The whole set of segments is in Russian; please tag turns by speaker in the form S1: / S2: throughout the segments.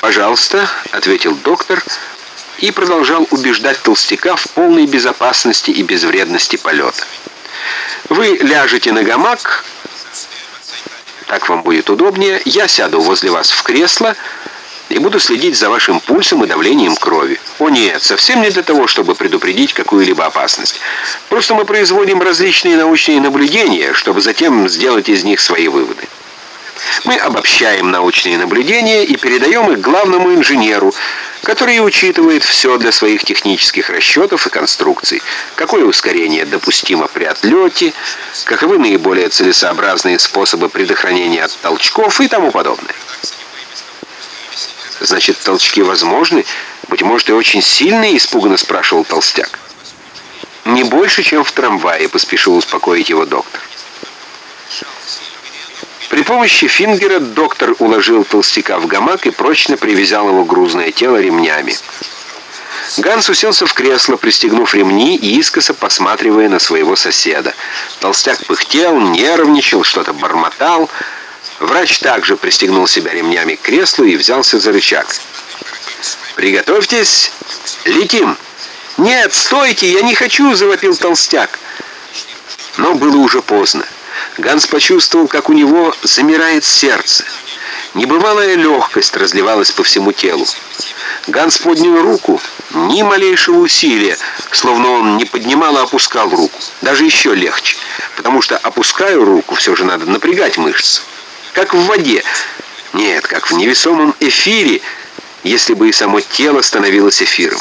S1: «Пожалуйста», — ответил доктор и продолжал убеждать толстяка в полной безопасности и безвредности полета. «Вы ляжете на гамак, так вам будет удобнее, я сяду возле вас в кресло и буду следить за вашим пульсом и давлением крови. О нет, совсем не для того, чтобы предупредить какую-либо опасность. Просто мы производим различные научные наблюдения, чтобы затем сделать из них свои выводы. Мы обобщаем научные наблюдения и передаем их главному инженеру, который учитывает все для своих технических расчетов и конструкций. Какое ускорение допустимо при отлете, каковы наиболее целесообразные способы предохранения от толчков и тому подобное. «Значит, толчки возможны? Быть может, и очень сильные?» — испуганно спрашивал толстяк. «Не больше, чем в трамвае», — поспешил успокоить его доктор. Помощи фингера доктор уложил толстяка в гамак и прочно привязал его грузное тело ремнями. Ганс уселся в кресло, пристегнув ремни и искоса посматривая на своего соседа. Толстяк пыхтел, нервничал, что-то бормотал. Врач также пристегнул себя ремнями к креслу и взялся за рычаг. «Приготовьтесь! Летим!» «Нет, стойте! Я не хочу!» — завопил толстяк. Но было уже поздно. Ганс почувствовал, как у него замирает сердце. Небывалая легкость разливалась по всему телу. Ганс поднял руку, ни малейшего усилия, словно он не поднимал, а опускал руку. Даже еще легче, потому что, опуская руку, все же надо напрягать мышцы. Как в воде. Нет, как в невесомом эфире, если бы и само тело становилось эфиром.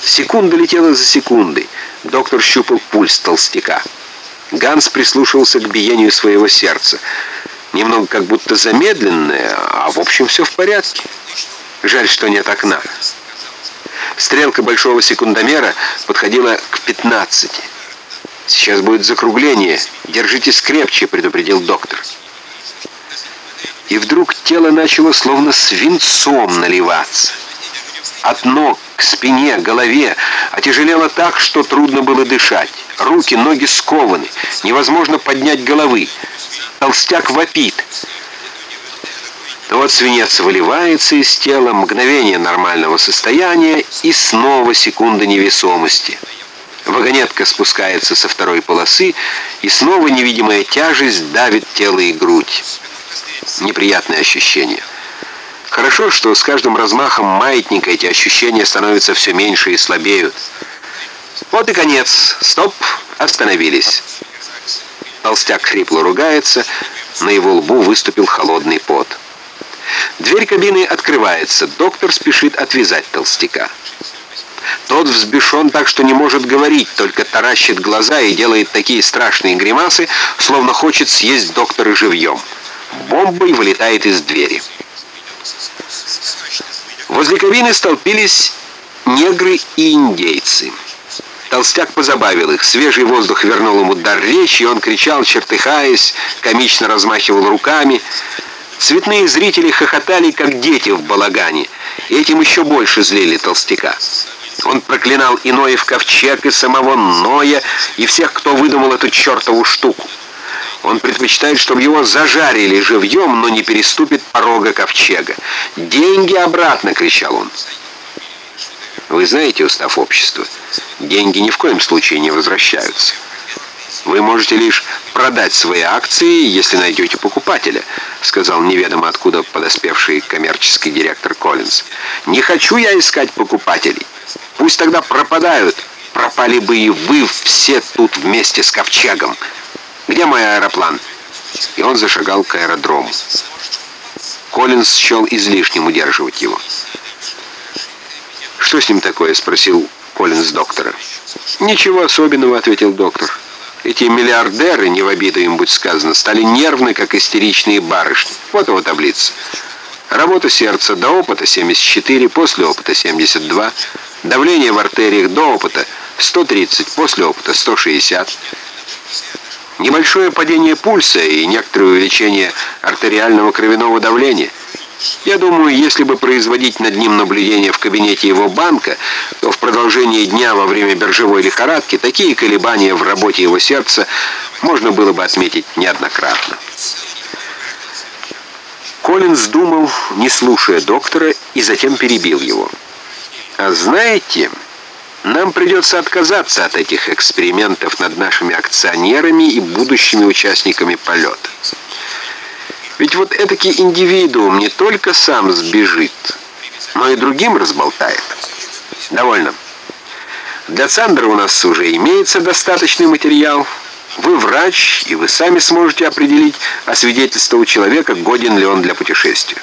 S1: Секунда летела за секундой. Доктор щупал пульс толстяка. Ганс прислушивался к биению своего сердца. Немного как будто замедленное, а в общем все в порядке. Жаль, что нет окна. Стрелка большого секундомера подходила к 15. «Сейчас будет закругление. Держитесь крепче», — предупредил доктор. И вдруг тело начало словно свинцом наливаться. От ног к спине, голове отяжелело так, что трудно было дышать. Руки, ноги скованы, невозможно поднять головы. Толстяк вопит. Вот свинец выливается из тела, мгновение нормального состояния и снова секунда невесомости. Вагонетка спускается со второй полосы, и снова невидимая тяжесть давит тело и грудь. Неприятное ощущение. Хорошо, что с каждым размахом маятника эти ощущения становятся все меньше и слабеют. Вот и конец. Стоп. Остановились. Толстяк хрипло ругается, на его лбу выступил холодный пот. Дверь кабины открывается. Доктор спешит отвязать толстяка. Тот взбешен так, что не может говорить, только таращит глаза и делает такие страшные гримасы, словно хочет съесть доктора живьем. Бомбой вылетает из двери. Возле кабины столпились негры и индейцы. Толстяк позабавил их. Свежий воздух вернул ему дар речи, и он кричал, чертыхаясь, комично размахивал руками. Цветные зрители хохотали, как дети в балагане, этим еще больше злили толстяка. Он проклинал и Ноев ковчег, и самого Ноя, и всех, кто выдумал эту чертову штуку. Он предпочитает, чтобы его зажарили живьем, но не переступит порога ковчега. «Деньги обратно!» — кричал он. Вы знаете устав общества? Деньги ни в коем случае не возвращаются. Вы можете лишь продать свои акции, если найдете покупателя, сказал неведомо откуда подоспевший коммерческий директор Коллинз. Не хочу я искать покупателей. Пусть тогда пропадают. Пропали бы и вы все тут вместе с ковчегом. Где мой аэроплан?» И он зашагал к аэродрому. Коллинз счел излишним удерживать его. «Что с ним такое?» — спросил Коллинз доктора. «Ничего особенного», — ответил доктор. «Эти миллиардеры, не в обиду им будь сказано, стали нервны, как истеричные барышни. Вот его таблица. Работа сердца до опыта 74, после опыта 72. Давление в артериях до опыта 130, после опыта 160. Небольшое падение пульса и некоторое увеличение артериального кровяного давления. Я думаю, если бы производить над ним наблюдение в кабинете его банка, то в продолжении дня во время биржевой лихорадки такие колебания в работе его сердца можно было бы отметить неоднократно. Коллинз думал, не слушая доктора, и затем перебил его. «А знаете, нам придется отказаться от этих экспериментов над нашими акционерами и будущими участниками полета. Ведь вот этакий индивидуум не только сам сбежит, но и другим разболтает. Довольно. Для Цандра у нас уже имеется достаточный материал. Вы врач, и вы сами сможете определить, освидетельствовать человека, годен ли он для путешествия.